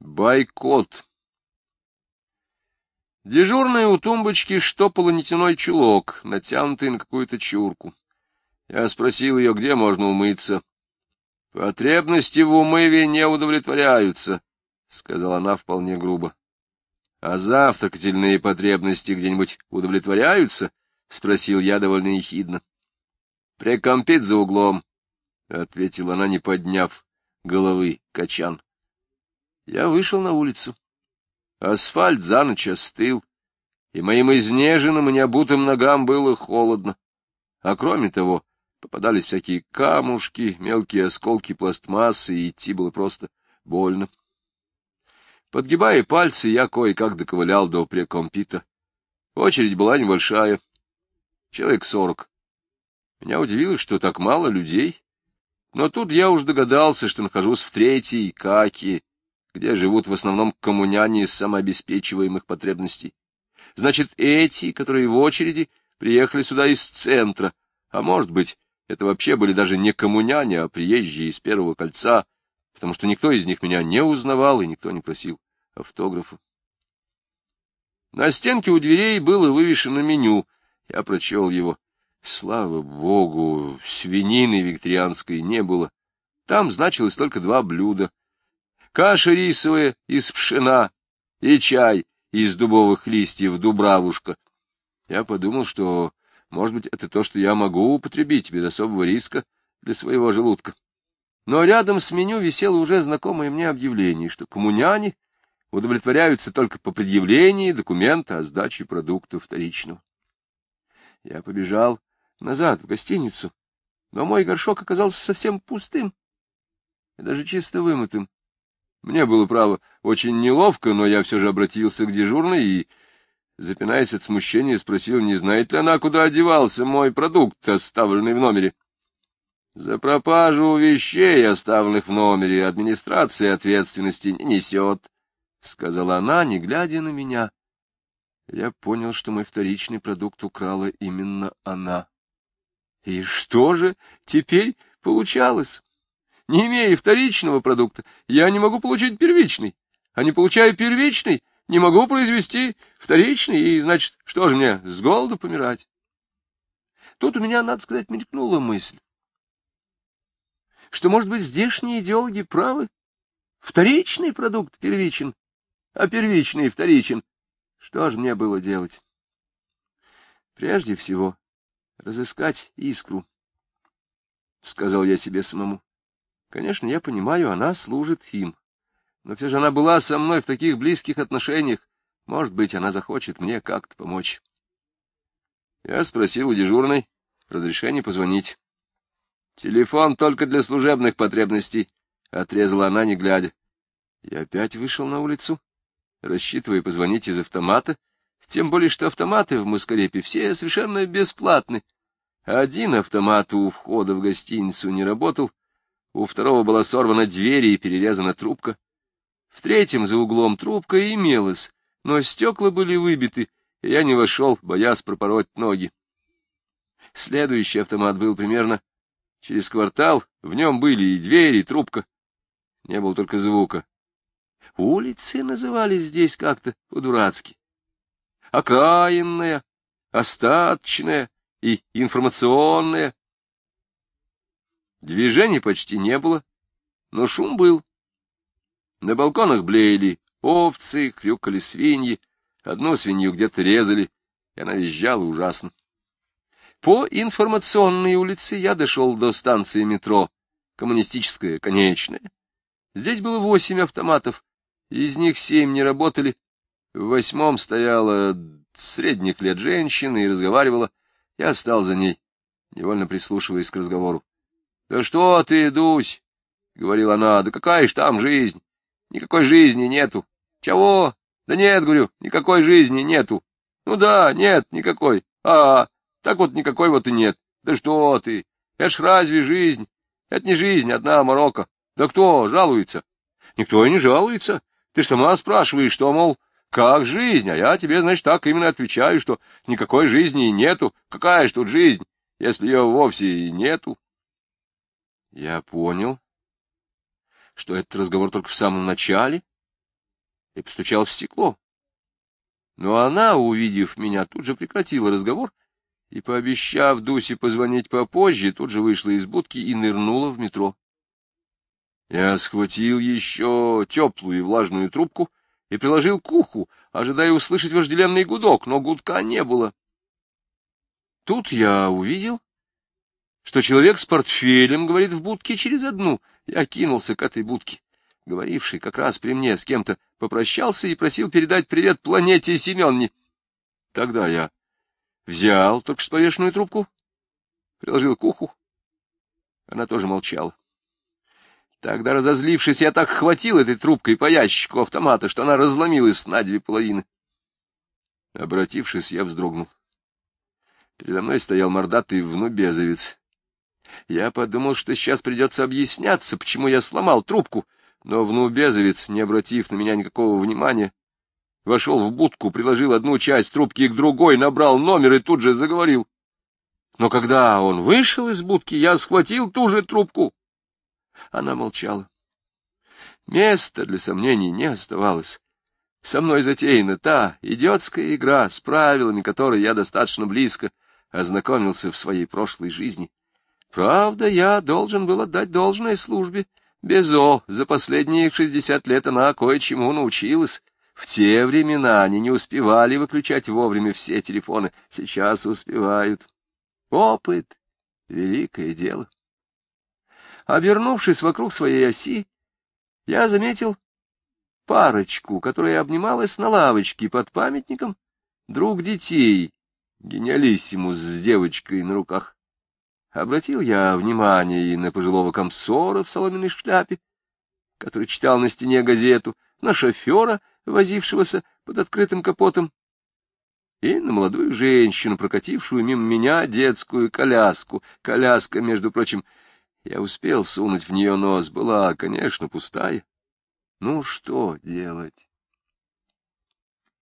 Бойкот. Дежурная у тумбочки штопала нитяной чулок, натянутый на какую-то чурку. Я спросил ее, где можно умыться. — Потребности в умыве не удовлетворяются, — сказала она вполне грубо. — А завтракательные потребности где-нибудь удовлетворяются? — спросил я довольно ехидно. — Прикомпит за углом, — ответила она, не подняв головы качан. Я вышел на улицу. Асфальт за ночь остыл, и моим изнеженным и необутым ногам было холодно. А кроме того, попадались всякие камушки, мелкие осколки пластмассы, и идти было просто больно. Подгибая пальцы, я кое-как доковылял до прекомпита. Очередь была небольшая, человек сорок. Меня удивило, что так мало людей, но тут я уж догадался, что нахожусь в третьей каке, где живут в основном коммуняне из самообеспечиваемых потребностей. Значит, эти, которые в очереди, приехали сюда из центра, а может быть, это вообще были даже не коммуняне, а приезжие из Первого кольца, потому что никто из них меня не узнавал и никто не просил автографа. На стенке у дверей было вывешено меню. Я прочел его. Слава богу, свинины викторианской не было. Там значилось только два блюда каша рисовая из пшена и чай из дубовых листьев дубравушка. Я подумал, что, может быть, это то, что я могу употребить без особого риска для своего желудка. Но рядом с меню висело уже знакомое мне объявление, что коммуняне удовлетворяются только по предъявлении документа о сдаче продуктов вторичного. Я побежал назад в гостиницу, но мой горшок оказался совсем пустым и даже чисто вымытым. Мне было, право, очень неловко, но я все же обратился к дежурной и, запинаясь от смущения, спросил, не знает ли она, куда одевался мой продукт, оставленный в номере. — За пропажу вещей, оставленных в номере, администрация ответственности не несет, — сказала она, не глядя на меня. Я понял, что мой вторичный продукт украла именно она. И что же теперь получалось? Не имея вторичного продукта, я не могу получить первичный, а не получая первичный, не могу произвести вторичный, и, значит, что же мне, с голоду помирать? Тут у меня, надо сказать, мелькнула мысль, что, может быть, здешние идеологи правы. Вторичный продукт первичен, а первичный вторичен. Что же мне было делать? Прежде всего, разыскать искру, — сказал я себе самому. Конечно, я понимаю, она служит им. Но все же она была со мной в таких близких отношениях. Может быть, она захочет мне как-то помочь. Я спросил у дежурной разрешение позвонить. Телефон только для служебных потребностей, — отрезала она, не глядя. Я опять вышел на улицу, рассчитывая позвонить из автомата, тем более что автоматы в Маскарепе все совершенно бесплатны. Один автомат у входа в гостиницу не работал, у второго была сорвана дверь и перерезана трубка. В третьем за углом трубка имелась, но стекла были выбиты, и я не вошел, боясь пропороть ноги. Следующий автомат был примерно через квартал, в нем были и дверь, и трубка. Не было только звука. Улицы назывались здесь как-то по-дурацки. Окраинная, остаточная и информационная. Движения почти не было, но шум был. На балконах блеяли овцы, хрюкали свиньи, одну свинью где-то резали, и она визжала ужасно. По информационной улице я дошел до станции метро, коммунистическая, конечная. Здесь было восемь автоматов, из них семь не работали. В восьмом стояла средних лет женщина и разговаривала. Я стал за ней, невольно прислушиваясь к разговору. Да что ты, Дусь, — говорила она, — да какая ж там жизнь? Никакой жизни нету. Чего? Да нет, говорю, никакой жизни нету. Ну да, нет, никакой. А, так вот никакой вот и нет. Да что ты? Это ж разве жизнь? Это не жизнь, одна морока. Да кто жалуется? Никто и не жалуется. Ты ж сама спрашиваешь, что, мол, как жизнь? А я тебе, значит, так именно отвечаю, что никакой жизни и нету. Какая ж тут жизнь, если ее вовсе и нету? Я понял, что этот разговор только в самом начале, и постучал в стекло. Но она, увидев меня, тут же прекратила разговор и, пообещав Дусе позвонить попозже, тут же вышла из будки и нырнула в метро. Я схватил еще теплую и влажную трубку и приложил к уху, ожидая услышать вожделенный гудок, но гудка не было. Тут я увидел, что человек с портфелем говорит в будке через одну. Я кинулся к этой будке. Говоривший как раз при мне с кем-то попрощался и просил передать привет планете Семенне. Тогда я взял только что повешенную трубку, приложил к уху. Она тоже молчала. Тогда, разозлившись, я так хватил этой трубкой по ящику автомата, что она разломилась на две половины. Обратившись, я вздрогнул. Передо мной стоял мордатый внубезовец. Я подумал, что сейчас придется объясняться, почему я сломал трубку, но внубезовец, не обратив на меня никакого внимания, вошел в будку, приложил одну часть трубки к другой, набрал номер и тут же заговорил. Но когда он вышел из будки, я схватил ту же трубку. Она молчала. Места для сомнений не оставалось. Со мной затеяна та идиотская игра, с правилами которой я достаточно близко ознакомился в своей прошлой жизни. Правда, я должен был отдать должное службе. Безо, за последние шестьдесят лет она кое-чему научилась. В те времена они не успевали выключать вовремя все телефоны, сейчас успевают. Опыт — великое дело. Обернувшись вокруг своей оси, я заметил парочку, которая обнималась на лавочке под памятником друг детей, гениалиссимус с девочкой на руках. Обратил я внимание и на пожилого комсора в соломенной шляпе, который читал на стене газету, на шофера, возившегося под открытым капотом, и на молодую женщину, прокатившую мимо меня детскую коляску. Коляска, между прочим, я успел сунуть в нее нос, была, конечно, пустая. Ну, что делать?